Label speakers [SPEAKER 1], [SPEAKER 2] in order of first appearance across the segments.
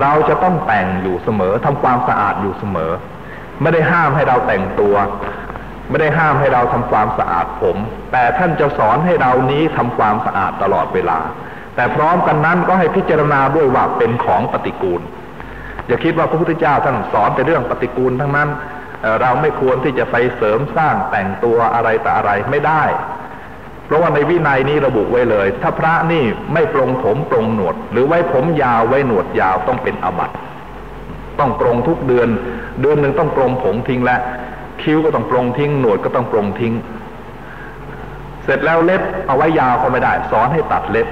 [SPEAKER 1] เราจะต้องแต่งอยู่เสมอทำความสะอาดอยู่เสมอ ไม่ได้ห้ามให้เราแต่งตัว ไม่ได้ห้ามให้เราทำความสะอาดผม แต่ท่านจะสอนให้เรานี้ทำความสะอาดตลอดเวลา แต่พร้อมกันนั้นก็ให้พิจารณาด้วยว่าเป็นของปฏิกูล อย่าคิดว่าพระพุทธเจ้าท่านสอนแต่เรื่องปฏิกูลทั้งนั้นเราไม่ควรที่จะไปเสริมสร้างแต่งตัวอะไรแต่อะไรไม่ได้ ราะว่าในวินัยนี้ระบุไว้เลย ถ้าพระนี่ไม่ปรงผมปรงหนวด หรือไว้ผมยาวไว้หนวดยาวต้องเป็นอบัตต้องปรงทุกเดือน เดือนหนึ่งต้องปรงผมทิ้งและ คิ้วก็ต้องปรงทิ้ง หนวดก็ต้องปรงทิ้ง เสร็จแล้วเล็บเอาไว้ยาวก็ไม่ได้ สอนให้ตัดเล็บ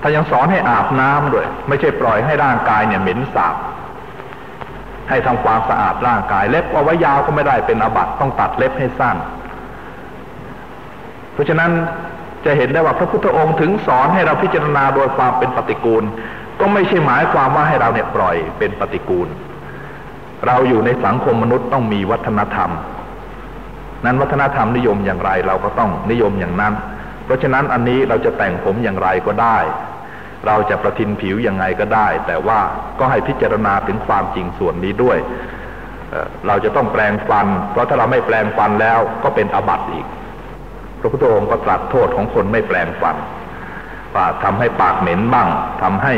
[SPEAKER 1] ถ้ายังสอนให้อาบน้ำด้วย ไม่ใช่ปล่อยให้ร่างกายเนี่ยเหม็นสาบให้ทำความสะอาดร่างกาย เล็บเอาไว้ยาวก็ไม่ได้เป็นอบัตต้องตัดเล็บให้สั้น เพราะฉะนั้นจะเห็นได้ว่าพระพุทธองค์ถึงสอนให้เราพิจารณาโดยความเป็นปฏิกูล ก็ไม่ใช่หมายความว่าให้เราเนี่ยปล่อยเป็นปฏิกูล เราอยู่ในสังคมมนุษย์ต้องมีวัฒนธรรม นั้นวัฒนธรรมนิยมอย่างไรเราก็ต้องนิยมอย่างนั้น เพราะฉะนั้นอันนี้เราจะแต่งผมอย่างไรก็ได้ เราจะประทินผิวยังไงก็ได้ แต่ว่าก็ให้พิจารณาถึงความจริงส่วนนี้ด้วย เราจะต้องแปลงฟัน เพราะถ้าเราไม่แปลงฟันแล้วก็เป็นอบัติอีก ระพุทธองค์ก็ตรัสโทษของคนไม่แปลงฟันว่าทำให้ปากเหม็นบ้างทำให้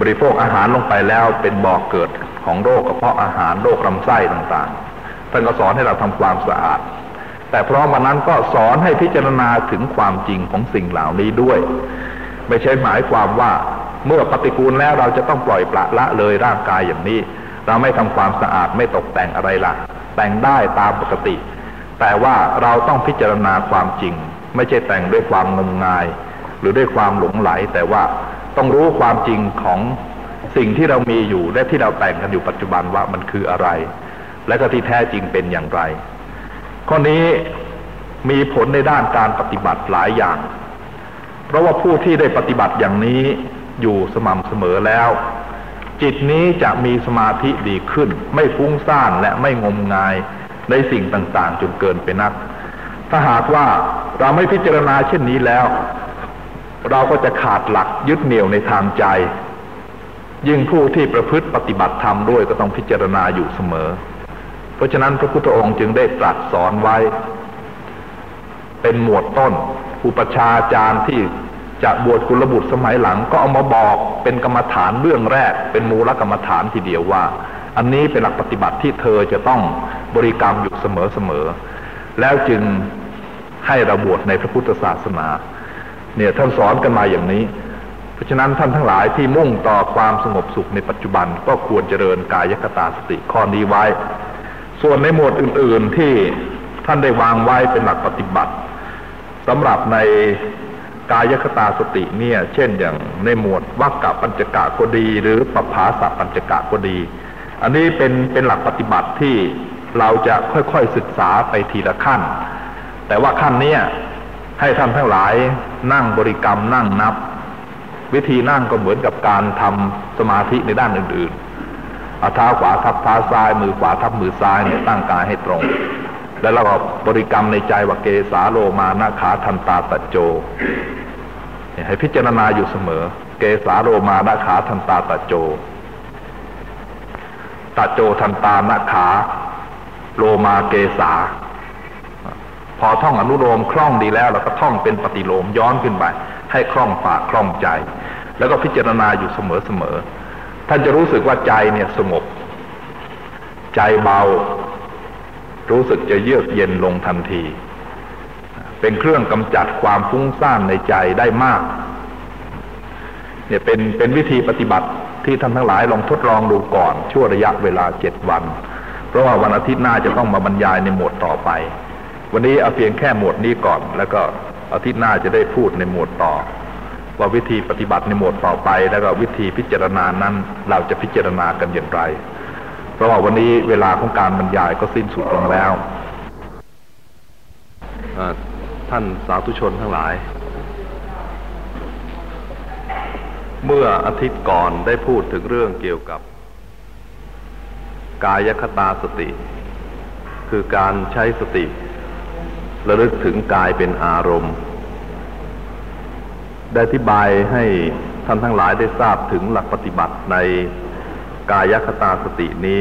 [SPEAKER 1] บริโภคอาหารลงไปแล้วเป็นบ่อกเกิดของโรคกระเพาะอาหารโรคลำไส้ต่างๆ ท่านก็สอนให้เราทำความสะอาด แต่พราะวันนั้นก็สอนให้พิจารณาถึงความจริงของสิ่งเหล่านี้ด้วย ไม่ใช่หมายความว่าเมื่อปฏิกูลแล้วเราจะต้องปล่อยปละละเลยร่างกายอย่างนี้ เราไม่ทำความสะอาดไม่ตกแต่งอะไรละ่ะ แต่งได้ตามปกติ แต่ว่าเราต้องพิจารณาความจริง ไม่ใช่แต่งด้วยความงมงาย หรือด้วยความหลงไหล แต่ว่าต้องรู้ความจริงของสิ่งที่เรามีอยู่และที่เราแต่งกันอยู่ปัจจุบันว่ามันคืออะไร และก็ที่แท้จริงเป็นอย่างไร ข้อนี้มีผลในด้านการปฏิบัติหลายอย่าง เพราะว่าผู้ที่ได้ปฏิบัติอย่างนี้อยู่สม่ำเสมอแล้ว จิตนี้จะมีสมาธิดีขึ้น ไม่ฟุ้งซ่านและไม่งมงาย ในสิ่งต่างๆจนเกินไปนัก ถ้าหากว่าเราไม่พิจารณาเช่นนี้แล้ว เราก็จะขาดหลักยึดเหนี่ยวในทางใจ ยิ่งผู้ที่ประพฤติปฏิบัติธรรมด้วยก็ต้องพิจารณาอยู่เสมอ เพราะฉะนั้นพระพุทธองค์จึงได้ตรัสสอนไว้ เป็นหมวดต้น อุปชาจารย์ที่จะบวชกุลบุตรสมัยหลังก็เอามาบอกเป็นกรรมฐานเรื่องแรก เป็นมูลกรรมฐานทีเดียวว่า อันนี้เป็นหลักปฏิบัติที่เธอจะต้องบริกรรมอยู่เสมอเสมอแล้วจึงให้ราบวชในพระพุทธศาสนา เนี่ยท่านสอนกันมาอย่างนี้ เพราะฉะนั้นท่านทั้งหลายที่มุ่งต่อความสงบสุขในปัจจุบันก็ควรเจริญกายคตาสติข้อนี้ไว้ ส่วนในหมวดอื่นๆที่ท่านได้วางไว้เป็นหลักปฏิบัติสำหรับในกายคตาสติเนี่ย เช่นอย่างในหมวดวักกะปัญจกะก็ดี หรือปภาสะปัญจกะก็ดี อันนี้เป็นเป็นหลักปฏิบัติที่เราจะค่อยๆศึกษาไปทีละขั้น แต่ว่าขั้นนี้ให้ท่านทั้งหลายนั่งบริกรรมนั่งนับ วิธีนั่งก็เหมือนกับการทำสมาธิในด้านอื่นๆเอาเท้าขวาทับเท้าซ้าย มือขวาทับมือซ้ายเนี่ยตั้งกายให้ตรง แล้วเราก็บริกรรมในใจว่าเกสาโลมานาขาทันตาตะโจให้พิจารณาอยู่เสมอ เกสาโลมานาขาทันตาตะโจ ตะโจทันตานาขาโลมาเกสาพอท่องอนุโลมคล่องดีแล้วเราก็ท่องเป็นปฏิโลมย้อนขึ้นไป ให้คล่องปากคล่องใจ แล้วก็พิจารณาอยู่เสมอเสมอท่านจะรู้สึกว่าใจเนี่ยสงบ ใจเบา รู้สึกจะเยือกเย็นลงทันที เป็นเครื่องกำจัดความฟุ้งซ่านในใจได้มาก เนี่ยเป็นเป็นวิธีปฏิบัติ ที่ท่านทั้งหลายลองทดลองดูก่อนชั่วระยะเวลาเจ็ดวัน เพราะว่าวันอาทิตย์หน้าจะต้องมาบรรยายในหมวดต่อไป วันนี้เอาเพียงแค่หมวดนี้ก่อน แล้วก็อาทิตย์หน้าจะได้พูดในหมวดต่อ ว่าวิธีปฏิบัติในหมวดต่อไป แล้วก็วิธีพิจารณานั้นเราจะพิจารณากันอย่างไร เพราะว่าวันนี้เวลาของการบรรยายก็สิ้นสุดลงแล้วท่านสาธุชนทั้งหลาย เมื่ออาทิตย์ก่อนได้พูดถึงเรื่องเกี่ยวกับ กายคตาสติ คือการใช้สติ ระลึกถึงกายเป็นอารมณ์ ได้อธิบายให้ท่านทั้งหลายได้ทราบถึงหลักปฏิบัติในกายคตาสตินี้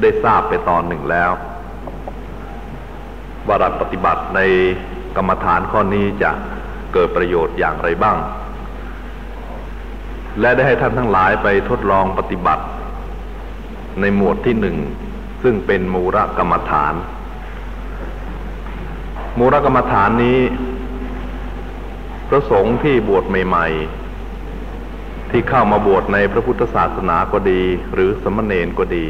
[SPEAKER 1] ได้ทราบไปตอนหนึ่งแล้วว่าหลักปฏิบัติในกรรมฐานข้อนี้จะเกิดประโยชน์อย่างไรบ้าง และได้ให้ท่านทั้งหลายไปทดลองปฏิบัติ ในหมวดที่หนึ่ง ซึ่งเป็นมูรกรรมฐาน มูรกรรมฐานนี้พระสงฆ์ที่บวชใหม่ ๆ ที่เข้ามาบวชในพระพุทธศาสนาก็ดี หรือสมณเณรก็ดี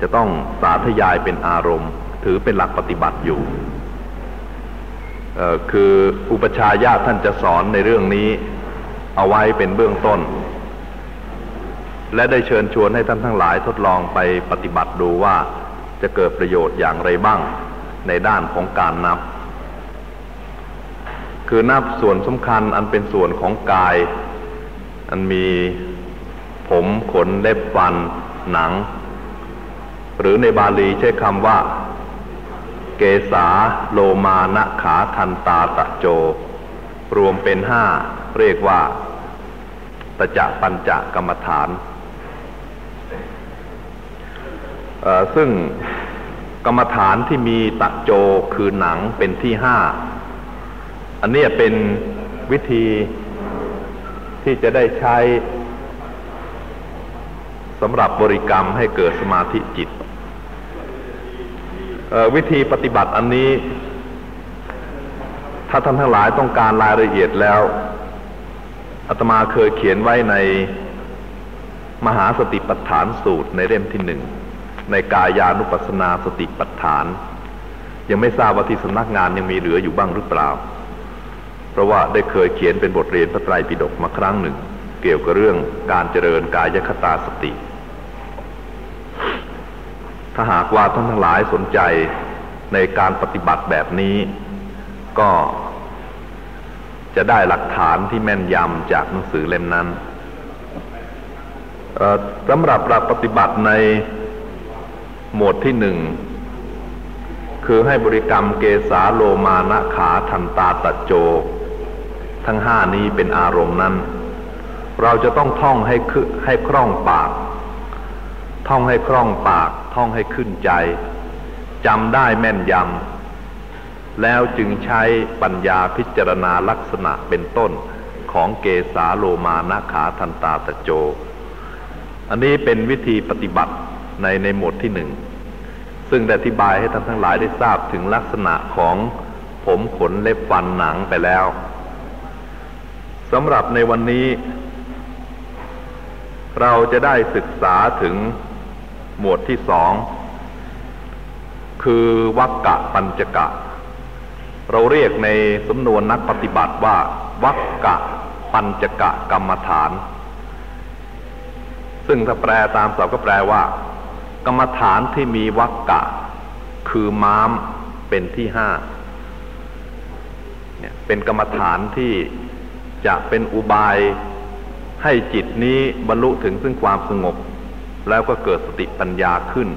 [SPEAKER 1] จะต้องสาธยายเป็นอารมณ์ ถือเป็นหลักปฏิบัติอยู่คืออุปชายาท่านจะสอนในเรื่องนี้เอาไว้เป็นเบื้องต้น และได้เชิญชวนให้ท่านทั้งหลายทดลองไปปฏิบัติดูว่าจะเกิดประโยชน์อย่างไรบ้างในด้านของการนับ คือนับส่วนสำคัญอันเป็นส่วนของกาย อันมีผมขนเล็บฟัน หนัง หรือในบาลีใช้คำว่า เกษาโลมานะขาทันตาตะโจ รวมเป็นห้าเรียกว่าตจะปัญจกรรมฐาน ซึ่งกรรมฐานที่มีตะโจคือหนังเป็นที่ห้า อันนี้เป็นวิธีที่จะได้ใช้สำหรับบริกรรมให้เกิดสมาธิจิต วิธีปฏิบัติอันนี้ ถ้าท่านทั้งหลายต้องการรายละเอียดแล้วอาตมาเคยเขียนไว้ในมหาสติปัฏฐานสูตรในเล่มที่หนึ่ง ในกายานุปัสสนาสติปัฏฐาน ยังไม่ทราบว่าที่สำนักงานยังมีเหลืออยู่บ้างหรือเปล่า เพราะว่าได้เคยเขียนเป็นบทเรียนพระไตรปิฎกมาครั้งหนึ่ง เกี่ยวกับเรื่องการเจริญกายคตาสติ ถ้าหากว่าท่านทั้งหลายสนใจในการปฏิบัติแบบนี้ ก็จะได้หลักฐานที่แม่นยำจากหนังสือเล่มนั้นสำหรับหลักปฏิบัติใน หมวดที่หนึ่ง คือให้บริกรรมเกสาโลมานะขาทันตาตะโจ ทั้งห้านี้เป็นอารมณ์นั้น เราจะต้องท่องให้คือให้คล่องปาก ท่องให้คล่องปาก ท่องให้ขึ้นใจจำได้แม่นยำ แล้วจึงใช้ปัญญาพิจารณาลักษณะเป็นต้นของเกสาโลมานขาทันตาตะโจ อันนี้เป็นวิธีปฏิบัติ ในในหมวดที่หนึ่งซึ่งได้อธิบายให้ท่านทั้งหลายได้ทราบถึงลักษณะของผมขนเล็บฟันหนังไปแล้วสำหรับในวันนี้ เราจะได้ศึกษาถึงหมวดที่สองคือวักกะปัญจกะ เราเรียกในสำนวนนักปฏิบัติว่าวักกะปัญจกะกรรมฐาน ซึ่งถ้าแปลตามศัพท์ก็แปลว่า กรรมฐานที่มีวักกะ คือม้ามเป็นที่ห้าเนี่ยเป็นกรรมฐานที่จะเป็นอุบายให้จิตนี้บรรลุถึงซึ่งความสงบ แล้วก็เกิดสติปัญญาขึ้น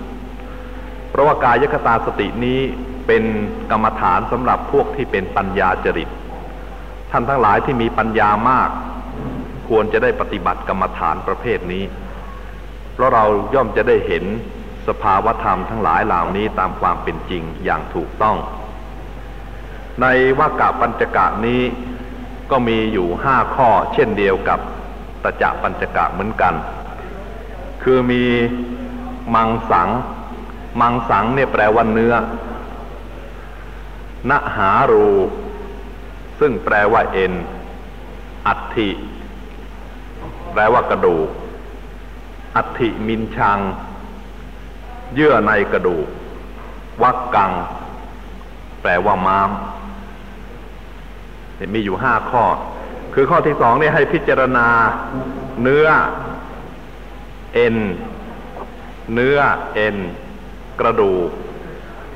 [SPEAKER 1] เพราะว่ากายคตาสตินี้เป็นกรรมฐานสำหรับพวกที่เป็นปัญญาจริต ท่านทั้งหลายที่มีปัญญามาก ควรจะได้ปฏิบัติกรรมฐานประเภทนี้ เพราะเราย่อมจะได้เห็นสภาวธรรมทั้งหลายเหล่านี้ตามความเป็นจริงอย่างถูกต้อง ในวากะปัญจกะนี้ก็มีอยู่ห้าข้อเช่นเดียวกับตะจะปัญจกะเหมือนกัน คือมีมังสัง มังสังเนี่ยแปลว่าเนื้อนหารู ซึ่งแปลว่าเอ็น อัฐิ แปลว่ากระดูก อัฐิมินชัง เยื่อในกระดูก วักกัง แปลว่าม้ามมีอยู่ห้าข้อ คือข้อที่สองเนี่ยให้พิจารณา เนื้อ เอ็น เนื้อเอ็น กระดูก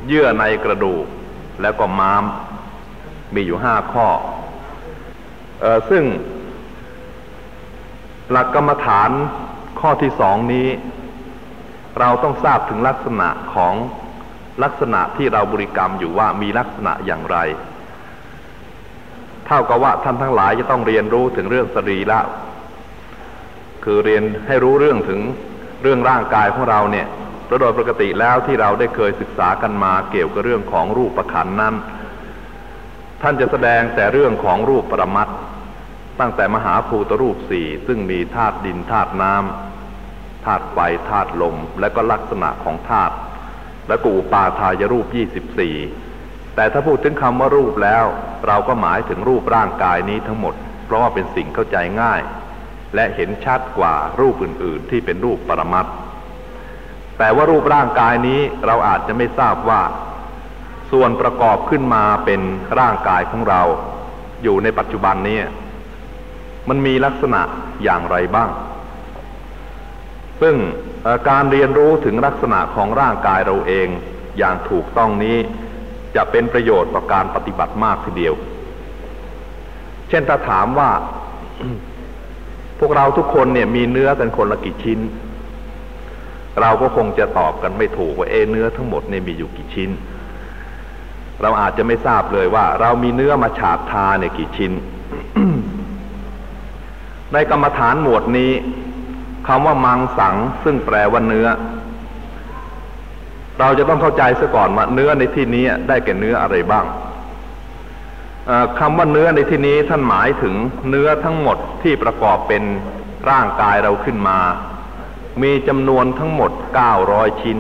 [SPEAKER 1] เยื่อในกระดูก แล้วก็ม้าม มีอยู่ห้าข้ออซึ่ง หลักกรรมฐาน ข้อที่สองนี้ เราต้องทราบถึงลักษณะของลักษณะที่เราบริกรรมอยู่ว่ามีลักษณะอย่างไร เท่ากับว่าท่านทั้งหลายจะต้องเรียนรู้ถึงเรื่องสรีระคือเรียนให้รู้เรื่องถึงเรื่องร่างกายของเราเนี่ยโดยปกติแล้วที่เราได้เคยศึกษากันมาเกี่ยวกับเรื่องของรูปประคันนั้น ท่านจะแสดงแต่เรื่องของรูปประมัต ตั้งแต่มหาภูตรูปสี่ซึ่งมีธาตุดินธาตุน้ำธาตุไฟธาตุลม และก็ลักษณะของธาตุและกูปาทายรูปยี่สิบสี่แต่ถ้าพูดถึงคำว่ารูปแล้ว เราก็หมายถึงรูปร่างกายนี้ทั้งหมด เพราะว่าเป็นสิ่งเข้าใจง่าย และเห็นชัดกว่ารูปอื่น ๆ ที่เป็นรูปปรมัตแต่ว่ารูปร่างกายนี้เราอาจจะไม่ทราบว่า ส่วนประกอบขึ้นมาเป็นร่างกายของเรา อยู่ในปัจจุบันนี้ มันมีลักษณะอย่างไรบ้าง ซึ่งการเรียนรู้ถึงลักษณะของร่างกายเราเองอย่างถูกต้องนี้ จะเป็นประโยชน์ต่อการปฏิบัติมากทีเดียว เช่นถ้าถามว่า พวกเราทุกคนเนี่ยมีเนื้อกันคนละกี่ชิ้น เราก็คงจะตอบกันไม่ถูกว่าเอเนื้อทั้งหมดเนี่ยมีอยู่กี่ชิ้น เราอาจจะไม่ทราบเลยว่า เรามีเนื้อมาฉาบทาเนี่ยกี่ชิ้น ในกรรมฐานหมวดนี้คำว่ามังสังซึ่งแปลว่าเนื้อ เราจะต้องเข้าใจซะก่อนว่าเนื้อในที่นี้ได้แก่เนื้ออะไรบ้างคำว่าเนื้อในที่นี้ท่านหมายถึงเนื้อทั้งหมดที่ประกอบเป็นร่างกายเราขึ้นมา มีจำนวนทั้งหมดเก้าร้อยชิ้น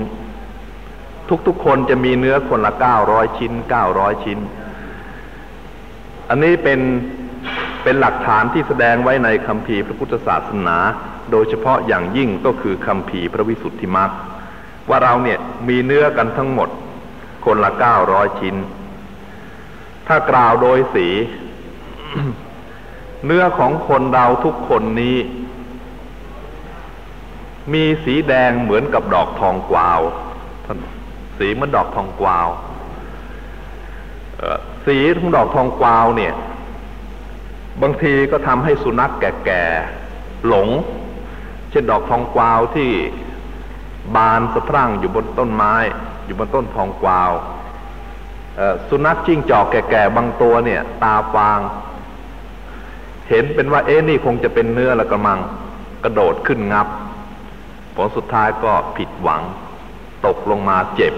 [SPEAKER 1] ทุกๆคนจะมีเนื้อคนละเก้าร้อยชิ้นเก้าร้อยชิ้น อันนี้เป็น เป็นหลักฐานที่แสดงไว้ในคำพีพระพุทธศาสนา โดยเฉพาะอย่างยิ่งก็คือคำพีพระวิสุทธิมรรคว่าเราเนี่ยมีเนื้อกันทั้งหมด คนละเก้าร้อยชิ้น ถ้ากล่าวโดยสี เนื้อของคนเราทุกคนนี้ มีสีแดงเหมือนกับดอกทองกวาว สีเหมือนดอกทองกวาวสีของดอกทองกวาวเนี่ย บางทีก็ทำให้สุนัขแก่ๆหลง เช่นดอกทองกวาวที่บานสะพรั่งอยู่บนต้นไม้ อยู่บนต้นทองกวาวสุนัขจิ้งจอกแก่ๆบางตัวเนี่ย ตาฟาง เห็นเป็นว่าเอ๊นี่คงจะเป็นเนื้อละกระมังกระโดดขึ้นงับผลสุดท้ายก็ผิดหวัง ตกลงมาเจ็บ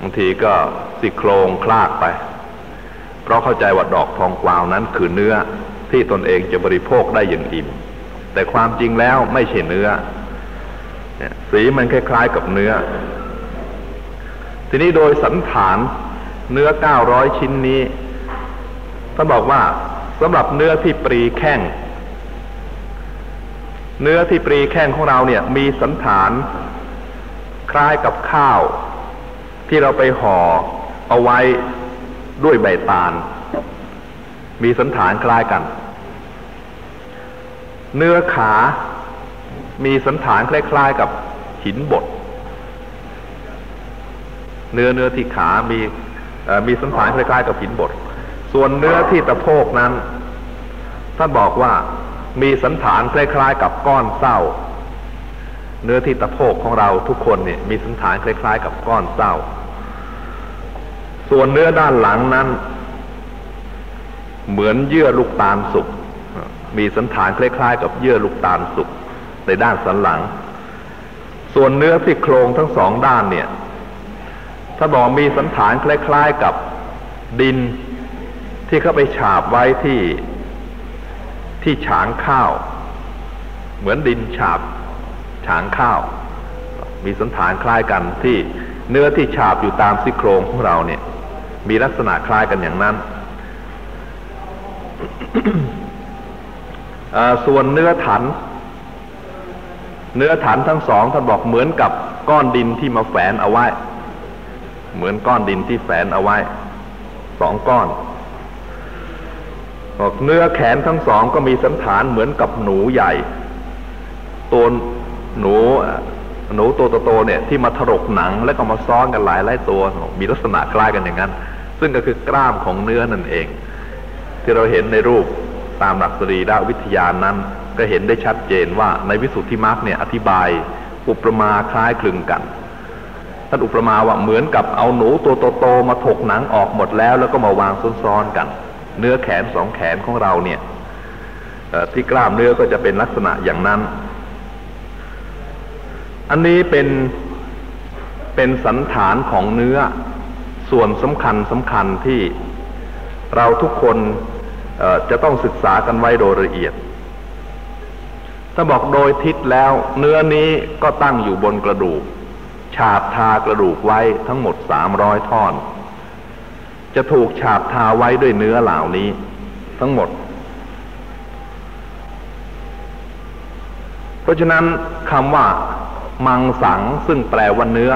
[SPEAKER 1] บางทีก็สิโครงคลากไป ราะเข้าใจว่าดอกทองกวาวนั้นคือเนื้อที่ตนเองจะบริโภคได้อย่างอิ่ม แต่ความจริงแล้วไม่ใช่เนื้อสีมันคล้ายๆกับเนื้อ ทีนี้โดยสันฐานเนื้อเก้าร้อยชิ้นนี้ท่านบอกว่าสำหรับเนื้อที่ปรีแข้งเนื้อที่ปรีแข้งของเราเนี่ย มีสันฐานคล้ายกับข้าว ที่เราไปห่อเอาไว้ ด้วยใบตาล มีสันฐานคล้ายกัน เนื้อขา มีสันฐานคล้ายๆกับหินบดเนื้อเนื้อที่ขามีมีสันฐานคล้ายๆกับหินบดส่วนเนื้อที่ตะโพกนั้น ท่านบอกว่ามีสันฐานคล้ายๆกับก้อนเศร้า เนื้อที่ตะโพกของเราทุกคนเนี่ยมีสันฐานคล้ายๆกับก้อนเศร้า ส่วนเนื้อด้านหลังนั้น เหมือนเยื่อลูกตาลสุก มีสันฐานคล้ายๆ กับเยื่อลูกตาลสุกในด้านสันหลัง ส่วนเนื้อที่โครงทั้งสองด้านเนี่ย ถ้าบอกมีสันฐานคล้ายๆกับดินที่เขาไปฉาบไว้ที่ที่ฉางข้าว เหมือนดินฉาบฉางข้าว มีสันฐานคล้ายกันที่เนื้อที่ฉาบอยู่ตามซี่โครงของเราเนี่ย มีลักษณะคล้ายกันอย่างนั้น ส่วนเนื้อถัน เนื้อฐานทั้งสองท่านบอกเหมือนกับก้อนดินที่มาแฝนเอาไว้ เหมือนก้อนดินที่แฝนเอาไว้สองก้อนบอกเนื้อแขนทั้งสองก็มีสันฐานเหมือนกับหนูใหญ่ตัวหนู หนูตัวโตๆเนี่ยที่มาถรกหนังแล้วก็มาซ้อนกันหลายหลายตัว มีลักษณะคล้ายกันอย่างนั้น ซึ่งก็คือกล้ามของเนื้อนั่นเอง ที่เราเห็นในรูปตามหลักสรีระวิทยานั้น ก็เห็นได้ชัดเจนว่าในวิสุทธิมรรคเนี่ยอธิบายอุปมาคล้ายคลึงกันท่านอุปมาว่าเหมือนกับเอาหนูตัวโตๆมาถกหนังออกหมดแล้ว แล้วก็มาวางซ้อนๆกัน เนื้อแขนสองแขนของเราเนี่ยที่กล้ามเนื้อก็จะเป็นลักษณะอย่างนั้น อันนี้เป็นเป็นสันฐานของเนื้อส่วนสำคัญสำคัญที่เราทุกคนจะต้องศึกษากันไว้โดยละเอียด ถ้าบอกโดยทิศแล้ว เนื้อนี้ก็ตั้งอยู่บนกระดูก ฉาบทากระดูกไว้ทั้งหมดสามร้อยท่อน จะถูกฉาบทาไว้ด้วยเนื้อเหล่านี้ ทั้งหมด เพราะฉะนั้นคำว่า มังสังซึ่งแปลว่าเนื้อ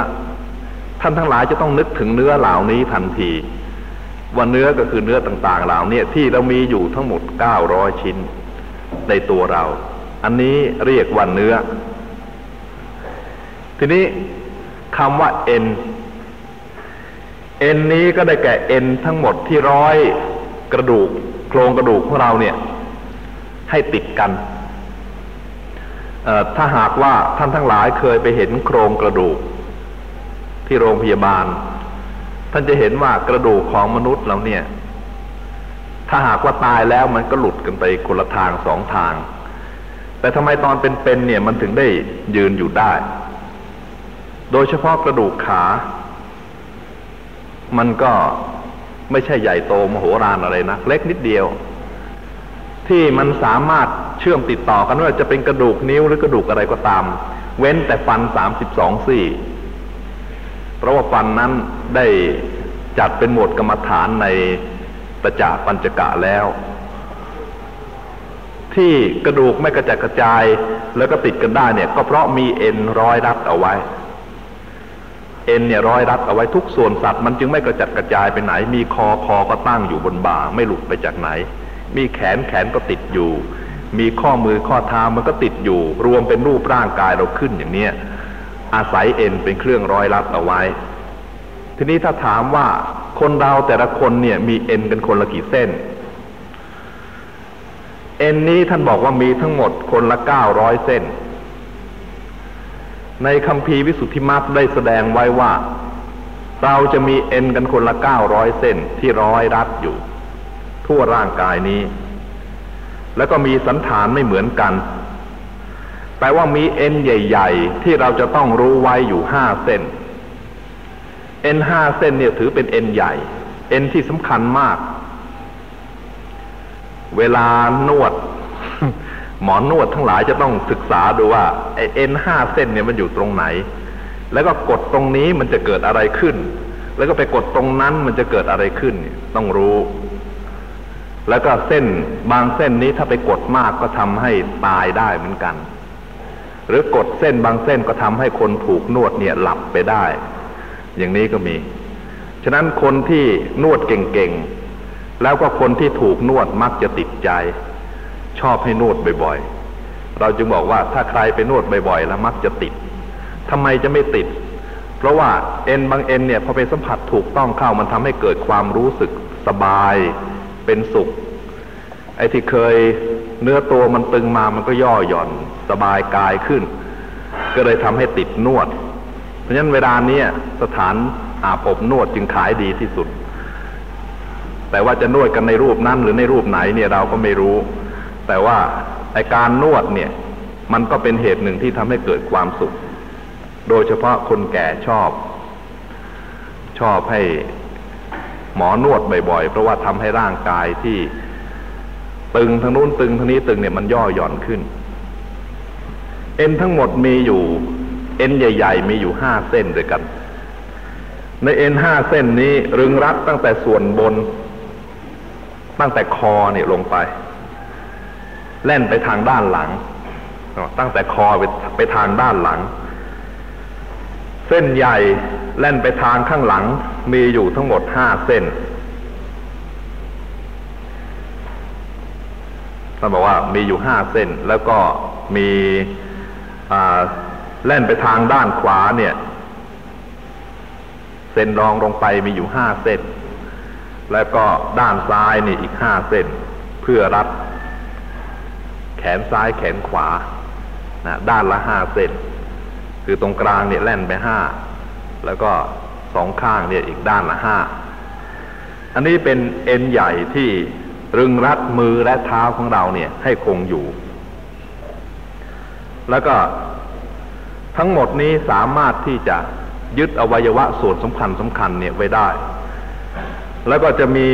[SPEAKER 1] ท่านทั้งหลายจะต้องนึกถึงเนื้อเหล่านี้ทันที ว่าเนื้อก็คือเนื้อต่างๆเหล่านี้ที่เรามีอยู่ทั้งหมดเก้าร้อยชิ้น ในตัวเรา อันนี้เรียกว่าเนื้อ ทีนี้คำว่าเอ็นเอ็นนี้ก็ได้แก่เอ็นทั้งหมดที่ร้อยกระดูก โครงกระดูกของเราเนี่ย ให้ติดกัน ถ้าหากว่าท่านทั้งหลายเคยไปเห็นโครงกระดูก ที่โรงพยาบาล ท่านจะเห็นว่ากระดูกของมนุษย์เราเนี่ย ถ้าหากว่าตายแล้วมันก็หลุดกันไปคนละทางสองทาง แต่ทำไมตอนเป็นๆเนี่ยมันถึงได้ยืนอยู่ได้ โดยเฉพาะกระดูกขา มันก็ไม่ใช่ใหญ่โตมโหฬารอะไรนะเล็กนิดเดียว ที่มันสามารถเชื่อมติดต่อกันว่าจะเป็นกระดูกนิ้วหรือกระดูกอะไรก็ตาม เว้นแต่ฟันสามสิบสองซี่เพราะว่าฟันนั้นได้จัดเป็นหมวดกรรมฐานในตะจาปัญจกะแล้ว ที่กระดูกไม่กระจัดกระจายแล้วก็ติดกันได้เนี่ย ก็เพราะมีเอ็นร้อยรัดเอาไว้ เอ็นเนี่ยร้อยรัดเอาไว้ทุกส่วนสัตว์มันจึงไม่กระจัดกระจายไปไหน มีคอคอก็ตั้งอยู่บนบ่าไม่หลุดไปจากไหน มีแขนแขนก็ติดอยู่ มีข้อมือข้อเท้ามันก็ติดอยู่ รวมเป็นรูปร่างกายเราขึ้นอย่างเนี้ยอาศัยเอ็นเป็นเครื่องร้อยรัดเอาไว้ ทีนี้ถ้าถามว่าคนเราแต่ละคนเนี่ยมีเอ็นกันคนละกี่เส้น เอ็นนี้ท่านบอกว่ามีทั้งหมดคนละเก้าร้อยเส้น ในคำพีวิสุทธิมรรคได้แสดงไว้ว่า เราจะมีเอ็นกันคนละเก้าร้อยเส้นที่ร้อยรัดอยู่ ทั่วร่างกายนี้ แล้วก็มีสันฐานไม่เหมือนกัน แปลว่ามีเอ็นใหญ่ ๆ ที่เราจะต้องรู้ไว้อยู่ห้าเส้น เอ็นห้าเส้นเนี่ยถือเป็นเอ็นใหญ่ เอ็นที่สำคัญมาก เวลานวด หมอนวดทั้งหลายจะต้องศึกษาดูว่าเอ็นห้าเส้นเนี่ยมันอยู่ตรงไหน แล้วก็กดตรงนี้มันจะเกิดอะไรขึ้นแล้วก็ไปกดตรงนั้นมันจะเกิดอะไรขึ้นต้องรู้ แล้วก็เส้นบางเส้นนี้ถ้าไปกดมากก็ทำให้ตายได้เหมือนกัน หรือกดเส้นบางเส้นก็ทำให้คนถูกนวดเนี่ยหลับไปได้ อย่างนี้ก็มี ฉะนั้นคนที่นวดเก่งๆ แล้วก็คนที่ถูกนวดมักจะติดใจ ชอบให้นวดบ่อยๆ เราจึงบอกว่าถ้าใครไปนวดบ่อยๆ แล้วมักจะติดทำไมจะไม่ติด เพราะว่าเอ็นบางเอ็นเนี่ยพอไปสัมผัสถูกต้องเข้ามันทำให้เกิดความรู้สึกสบาย เป็นสุข ไอ้ที่เคยเนื้อตัวมันตึงมามันก็ย่อหย่อนสบายกายขึ้น ก็เลยทำให้ติดนวด เพราะฉะนั้นเวลานี้สถานอาบอบนวดจึงขายดีที่สุด แต่ว่าจะนวดกันในรูปนั้นหรือในรูปไหนเนี่ยเราก็ไม่รู้ แต่ว่าในการนวดเนี่ย มันก็เป็นเหตุหนึ่งที่ทำให้เกิดความสุข โดยเฉพาะคนแก่ชอบ ชอบให้ หมอนวดบ่อยๆ เพราะว่าทำให้ร่างกายที่ตึงทางนู้นตึงทางนี้ตึงเนี่ยมันย่อหย่อนขึ้น เอ็นทั้งหมดมีอยู่ เอ็นใหญ่ ๆ มีอยู่ห้าเส้นด้วยกัน ในเอ็นห้าเส้นนี้รึงรัดตั้งแต่ส่วนบน ตั้งแต่คอเนี่ยลงไป แล่นไปทางด้านหลัง ตั้งแต่คอไปไปทางด้านหลัง เส้นใหญ่แล่นไปทางข้างหลังมีอยู่ทั้งหมดห้าเส้นท่านบอกว่ามีอยู่ห้าเส้น แล้วก็มีแล่นไปทางด้านขวาเนี่ย เส้นรองลงไปมีอยู่ห้าเส้น แล้วก็ด้านซ้ายนี่อีกห้าเส้น เพื่อรับ แขนซ้ายแขนขวานะด้านละห้าเส้น คือตรงกลางเนี่ยแล่นไปห้าแล้วก็สองข้างเนี่ยอีกด้านละห้าอันนี้เป็นเอ็นใหญ่ที่รึงรัดมือและเท้าของเราเนี่ยให้คงอยู่ แล้วก็ทั้งหมดนี้สามารถที่จะยึดอวัยวะส่วนสำคัญสำคัญเนี่ยไว้ได้ แล้วก็จะมี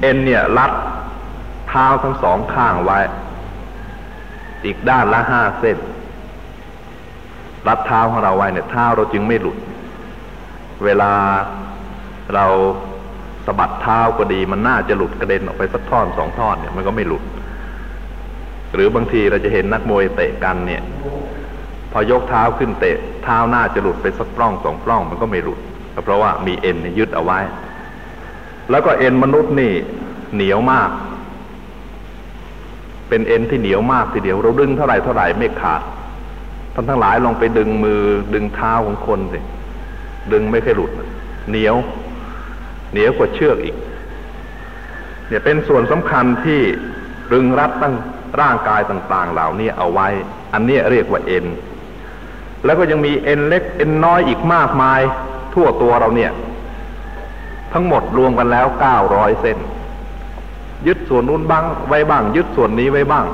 [SPEAKER 1] เอ็นเนี่ยรัดเท้าทั้งสองข้างไว้ อีกด้านละห้าเส้น รัดเท้าของเราไว้เนี่ยเท้าเราจึงไม่หลุด เวลาเราสะบัดเท้าก็ดีมันน่าจะหลุดกระเด็นออกไปสักท่อนสองท่อนเนี่ยมันก็ไม่หลุด หรือบางทีเราจะเห็นนักมวยเตะกันเนี่ย พอยกเท้าขึ้นเตะเท้าน่าจะหลุดไปสักปล้องสองปล้องมันก็ไม่หลุดเพราะว่ามีเอ็นยึดเอาไว้ แล้วก็เอ็นมนุษย์นี่เหนียวมาก เป็นเอ็นที่เหนียวมากทีเดียวเราดึงเท่าไหร่เท่าไหร่ไม่ขาด ท่านทั้งหลายลองไปดึงมือดึงเท้าของคนสิดึงไม่เคยหลุดเหนียว เหนียวกว่าเชือกอีก เนี่ยเป็นส่วนสำคัญที่รึงรัดตั้งร่างกายต่างๆ เหล่านี้เอาไว้ อันนี้เรียกว่าเอ็น แล้วก็ยังมีเอ็นเล็กเอ็นน้อยอีกมากมาย ทั่วตัวเราเนี่ย ทั้งหมดรวมกันแล้วเก้าร้อยเส้น ยึดส่วนนู้นบ้างไว้บ้าง ยึดส่วนนี้ไว้บ้าง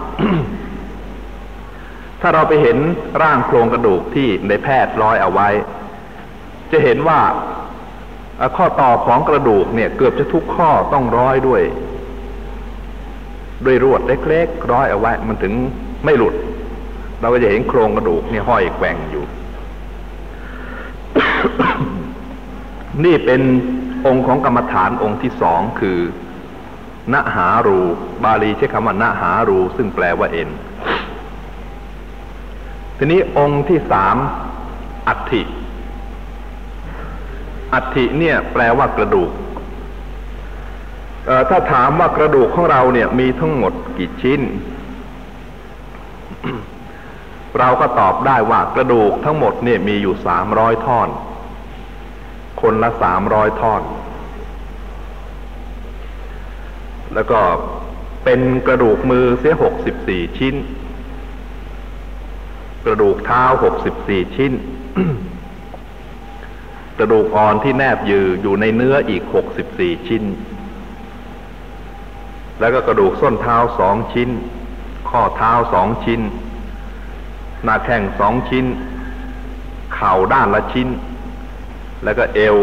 [SPEAKER 1] ถ้าเราไปเห็นร่างโครงกระดูกที่ในแพทย์ร้อยเอาไว้ จะเห็นว่าข้อต่อของกระดูกเนี่ย เกือบจะทุกข้อต้องร้อยด้วย ด้วยรวดเล็กๆร้อยเอาไว้ มันถึงไม่หลุด เราก็จะเห็นโครงกระดูกเนี่ยห้อยแกว่งอยู่ นี่เป็นองค์ของกรรมฐานองค์ที่สองคือณหารู บาลีใช้คำว่าณหารู ซึ่งแปลว่าเอ็น ทีนี้องค์ที่สามอัฐิ อัฐิเนี่ยแปลว่ากระดูก ถ้าถามว่ากระดูกของเราเนี่ยมีทั้งหมดกี่ชิ้น เราก็ตอบได้ว่ากระดูกทั้งหมดเนี่ยมีอยู่สามร้อยท่อน คนละสามร้อยท่อน แล้วก็เป็นกระดูกมือเสียหกสิบสี่ชิ้น กระดูกเท้าหกสิบสี่ชิ้น กระดูกอ่อนที่แนบยู่อยู่ในเนื้ออีกหกสิบสี่ชิ้น แล้วก็กระดูกส้นเท้าสองชิ้น ข้อเท้าสองชิ้น หน้าแข้งสองชิ้น เข่าด้านละชิ้น แล้วก็เอว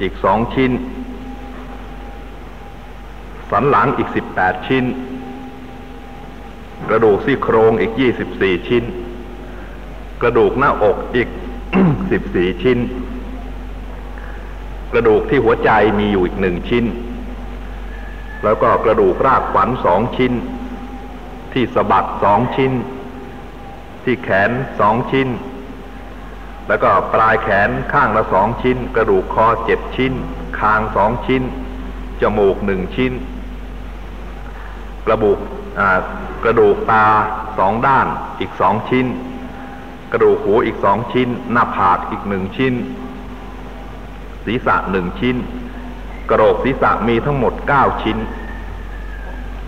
[SPEAKER 1] อีกสองชิ้น สันหลังอีกสิบแปดชิ้น กระดูกซี่โครงอีกยี่สิบสี่ชิ้น กระดูกหน้าอกอีกสิบสี่ชิ้น กระดูกที่หัวใจมีอยู่อีกหนึ่งชิ้น แล้วก็กระดูกรากฝันสองชิ้น ที่สะบักสองชิ้น ที่แขนสองชิ้น แล้วก็ปลายแขนข้างละสองชิ้น กระดูกคอเจ็ดชิ้น คางสองชิ้น จมูกหนึ่งชิ้น กระบุกกระดูกตาสองด้านอีกสองชิ้น กระดูกหูอีกสองชิ้น หน้าผากอีกหนึ่งชิ้น ศีรษะหนึ่งชิ้น กระโหลกศีรษะมีทั้งหมดเก้าชิ้น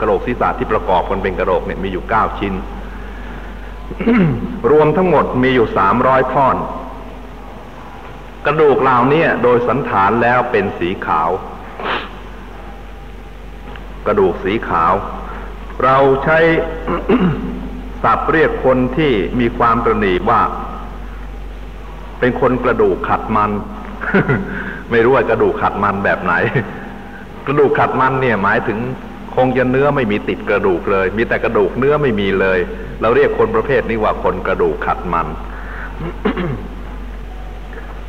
[SPEAKER 1] กระโหลกศีรษะที่ประกอบกันเป็นกระโหลกเนี่ยมีอยู่เก้าชิ้น รวมทั้งหมดมีอยู่สามร้อยท่อน กระดูกเหล่านี้โดยสันฐานแล้วเป็นสีขาว กระดูกสีขาว เราใช้ ศัพท์เรียกคนที่มีความตรณีว่า เป็นคนกระดูกขัดมัน ไม่รู้ว่ากระดูกขัดมันแบบไหน กระดูกขัดมันเนี่ยหมายถึงคงจะเนื้อไม่มีติดกระดูกเลย มีแต่กระดูกเนื้อไม่มีเลย เราเรียกคนประเภทนี้ว่าคนกระดูกขัดมัน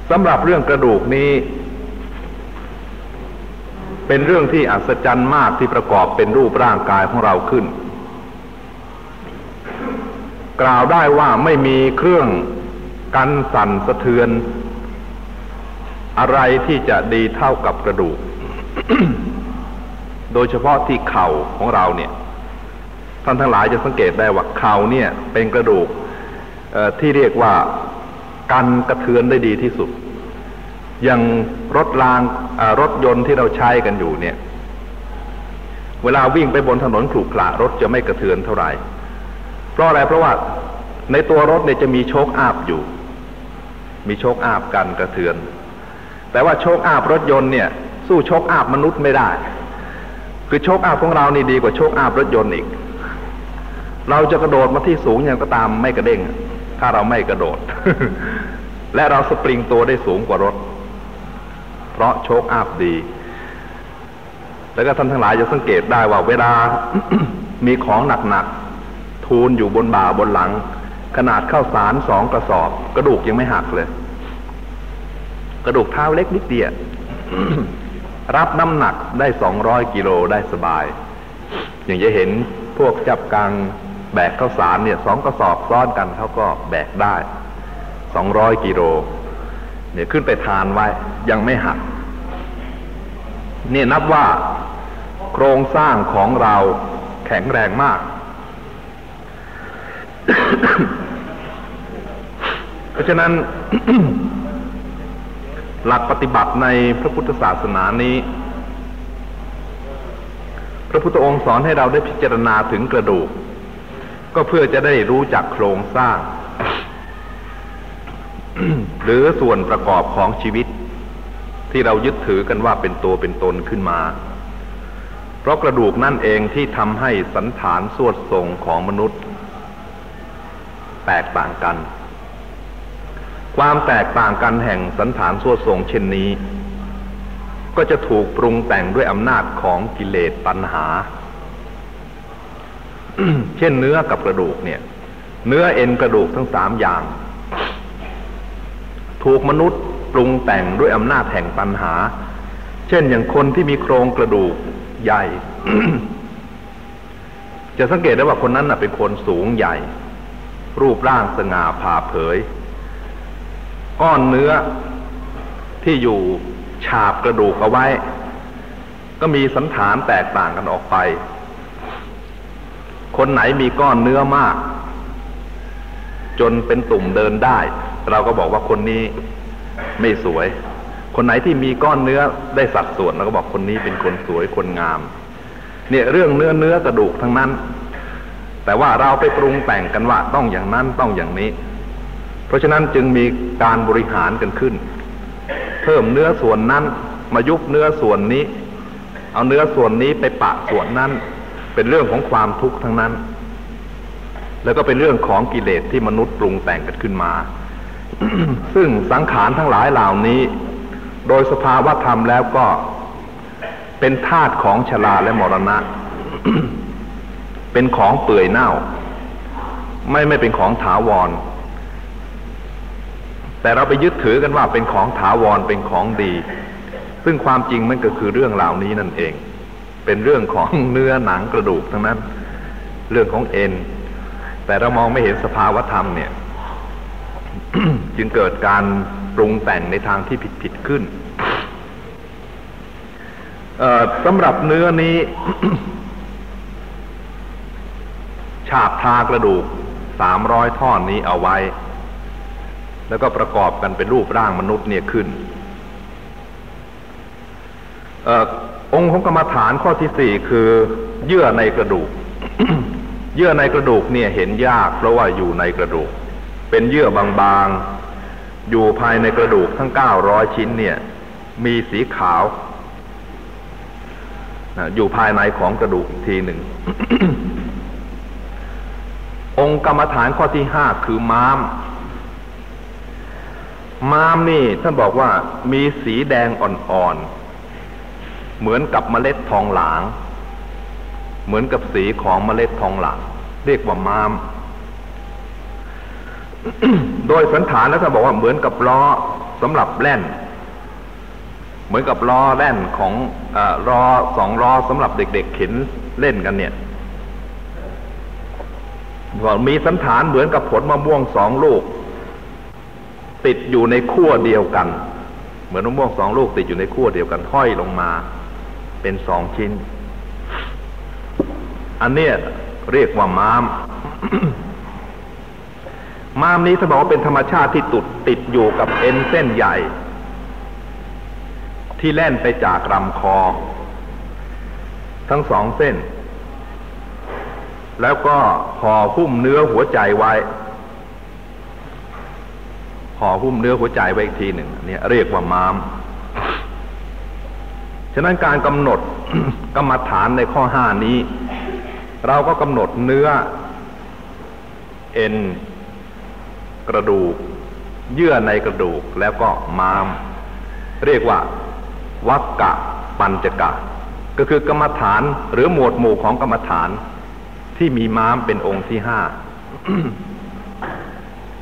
[SPEAKER 1] สำหรับเรื่องกระดูกนี้ เป็นเรื่องที่อัศจรรย์มากที่ประกอบเป็นรูปร่างกายของเราขึ้น กล่าวได้ว่าไม่มีเครื่องกันสั่นสะเทือน อะไรที่จะดีเท่ากับกระดูก โดยเฉพาะที่เข่าของเราเนี่ย ท่านทั้งหลายจะสังเกตได้ว่าเข่าเนี่ย เป็นกระดูกที่เรียกว่ากันกระเทือนได้ดีที่สุด อย่างรถรางรถยนต์ที่เราใช้กันอยู่เนี่ย เวลาวิ่งไปบนถนนขรุขระรถจะไม่กระเทือนเท่าไหร่ เพราะอะไรเพราะว่าในตัวรถเนี่ยจะมีโชคอาบอยู่ มีโชคอาบกันกระเทือน แต่ว่าโชคอาบรถยนต์เนี่ย สู้โชคอาบมนุษย์ไม่ได้ คือโชคอาบของเรานี่ดีกว่าโชคอาบรถยนต์อีก เราจะกระโดดมาที่สูงยังก็ตามไม่กระเด้ง ถ้าเราไม่กระโดด และเราสปริงตัวได้สูงกว่ารถ เพราะโชคอาบดี แล้วก็ท่านทั้งหลายจะสังเกตได้ว่าเวลามีของหนักๆ ทูลอยู่บนบ่าบนหลัง ขนาดข้าวสารสองกระสอบ กระดูกยังไม่หักเลย กระดูกเท้าเล็กนิดเดียวรับน้ำหนักได้สองร้อยกิโลได้สบาย อย่างจะเห็นพวกจับกลางแบกข้าวสารเนี่ยสองกระสอบซ้อนกันเขาก็แบกได้สองร้อยกิโลเนี่ยขึ้นไปทานไว้ยังไม่หักเนี่ยนับว่า โครงสร้างของเราแข็งแรงมาก เพราะฉะนั้น หลักปฏิบัติในพระพุทธศาสนานี้ พระพุทธองค์สอนให้เราได้พิจารณาถึงกระดูก ก็เพื่อจะได้รู้จักโครงสร้าง หรือส่วนประกอบของชีวิต ที่เรายึดถือกันว่าเป็นตัวเป็นตนขึ้นมาเพราะกระดูกนั่นเองที่ทำให้สันฐานสวดทรงของมนุษย์ แตกต่างกัน ความแตกต่างกันแห่งสันฐานส่วทรงเช่นนี้ ก็จะถูกปรุงแต่งด้วยอำนาจของกิเลสตัณหา เช่นเนื้อกับกระดูกเนี่ย เนื้อเอ็นกระดูกทั้งสามอย่าง ถูกมนุษย์ปรุงแต่งด้วยอำนาจแห่งตัณหา เช่นอย่างคนที่มีโครงกระดูกใหญ่ จะสังเกตได้ว่าคนนั้นเป็นคนสูงใหญ่ รูปร่างสง่าผ่าเผย ก้อนเนื้อที่อยู่ฉาบกระดูกเอาไว้ ก็มีสันฐานแตกต่างกันออกไป คนไหนมีก้อนเนื้อมาก จนเป็นตุ่มเดินได้ เราก็บอกว่าคนนี้ไม่สวย คนไหนที่มีก้อนเนื้อได้สัดส่วนเราก็บอกคนนี้เป็นคนสวยคนงาม เนี่ยเรื่องเนื้อเนื้อกระดูกทั้งนั้น แต่ว่าเราไปปรุงแต่งกันว่าต้องอย่างนั้นต้องอย่างนี้ เพราะฉะนั้นจึงมีการบริหารกันขึ้น เพิ่มเนื้อส่วนนั้นมายุบเนื้อส่วนนี้ เอาเนื้อส่วนนี้ไปปะส่วนนั้น เป็นเรื่องของความทุกข์ทั้งนั้น แล้วก็เป็นเรื่องของกิเลสที่มนุษย์ปรุงแต่งกันขึ้นมา ซึ่งสังขารทั้งหลายเหล่านี้ โดยสภาวะธรรมแล้วก็เป็นธาตุของชราและมรณะ เป็นของเปื่อยเน่า ไม่ไม่เป็นของถาวร แต่เราไปยึดถือกันว่าเป็นของถาวรเป็นของดี ซึ่งความจริงมันก็คือเรื่องเหล่านี้นั่นเอง เป็นเรื่องของเนื้อหนังกระดูกทั้งนั้น เรื่องของเอ็น แต่เรามองไม่เห็นสภาวธรรมเนี่ย จึงเกิดการปรุงแต่งในทางที่ผิดผิดขึ้นสำหรับเนื้อนี้ ฉาบทากระดูกสามร้อยท่อนนี้เอาไว้ แล้วก็ประกอบกันเป็นรูปร่างมนุษย์เนี่ยขึ้นอองค์ของกรรมฐานข้อที่สี่คือ เยื่อในกระดูก เยื่อในกระดูกเนี่ยเห็นยาก เพราะว่าอยู่ในกระดูก เป็นเยื่อบางๆ อยู่ภายในกระดูกทั้งเก้าร้อยชิ้นเนี่ย มีสีขาวอยู่ภายในของกระดูกทีหนึ่ง องค์กรรมฐานข้อที่ห้าคือม้าม ม้ามนี่ท่านบอกว่ามีสีแดงอ่อนๆ เหมือนกับเมล็ดทองหลาง เหมือนกับสีของเมล็ดทองหลาง เรียกว่าม้าม โดยสันฐานแล้วท่านบอกว่าเหมือนกับล้อสำหรับแล่น เหมือนกับล้อแล่นของอล้อสองล้อสำหรับเด็ก ๆ เข็นเล่นกันเนี่ย มีสันฐานเหมือนกับผลมะม่วงสองลูก ติดอยู่ในขั้วเดียวกัน เหมือนมะม่วงสองลูกติดอยู่ในขั้วเดียวกันห้อยลงมา เป็นสองชิ้น อันเนี้ยเรียกว่าม้าม ม้ามนี้ถ้าบอกว่าเป็นธรรมชาติที่ตุดติดอยู่กับเอ็นเส้นใหญ่ ที่แล่นไปจากลำคอ ทั้งสองเส้น แล้วก็ห่อหุ้มเนื้อหัวใจไว้ห่อหุ้มเนื้อหัวใจไว้อีกทีหนึ่งเนี่ยเรียกว่าม้าม ฉะนั้นการกำหนด
[SPEAKER 2] กรรมฐานในข้อห้านี้ เราก็กำหนดเนื้อ เอ็น กระดูก เยื่อในกระดูกแล้วก็ม้าม เรียกว่าวักกะปัญจกะ ก็คือกรรมฐานหรือหมวดหมู่ของกรรมฐาน ที่มีม้ามเป็นองค์ที่ห้า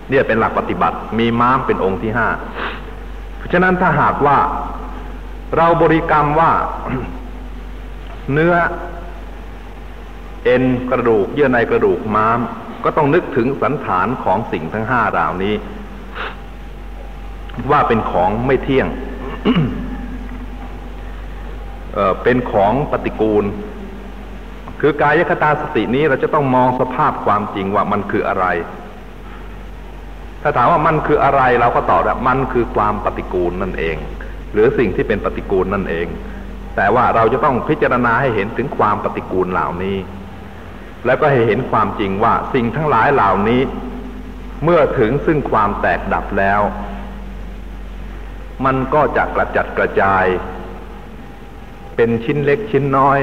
[SPEAKER 2] เนี่ยเป็นหลักปฏิบัติ มีม้ามเป็นองค์ที่ห้าเพราะฉะนั้นถ้าหากว่าเราบริกรรมว่าเนื้อ เอ็นกระดูก เยื่อในกระดูกม้าม ก็ต้องนึกถึงสันฐานของสิ่งทั้งห้าราวนี้ ว่าเป็นของไม่เที่ยงเออเป็นของปฏิกูล คือกายคตาสตินี้เราจะต้องมองสภาพความจริงว่ามันคืออะไร ถ้าถามว่ามันคืออะไรเราก็ตอบว่ามันคือความปฏิกูลนั่นเอง หรือสิ่งที่เป็นปฏิกูลนั่นเอง แต่ว่าเราจะต้องพิจารณาให้เห็นถึงความปฏิกูลเหล่านี้ แล้วก็ให้เห็นความจริงว่าสิ่งทั้งหลายเหล่านี้ เมื่อถึงซึ่งความแตกดับแล้ว มันก็จะกระจัดกระจาย เป็นชิ้นเล็กชิ้นน้อย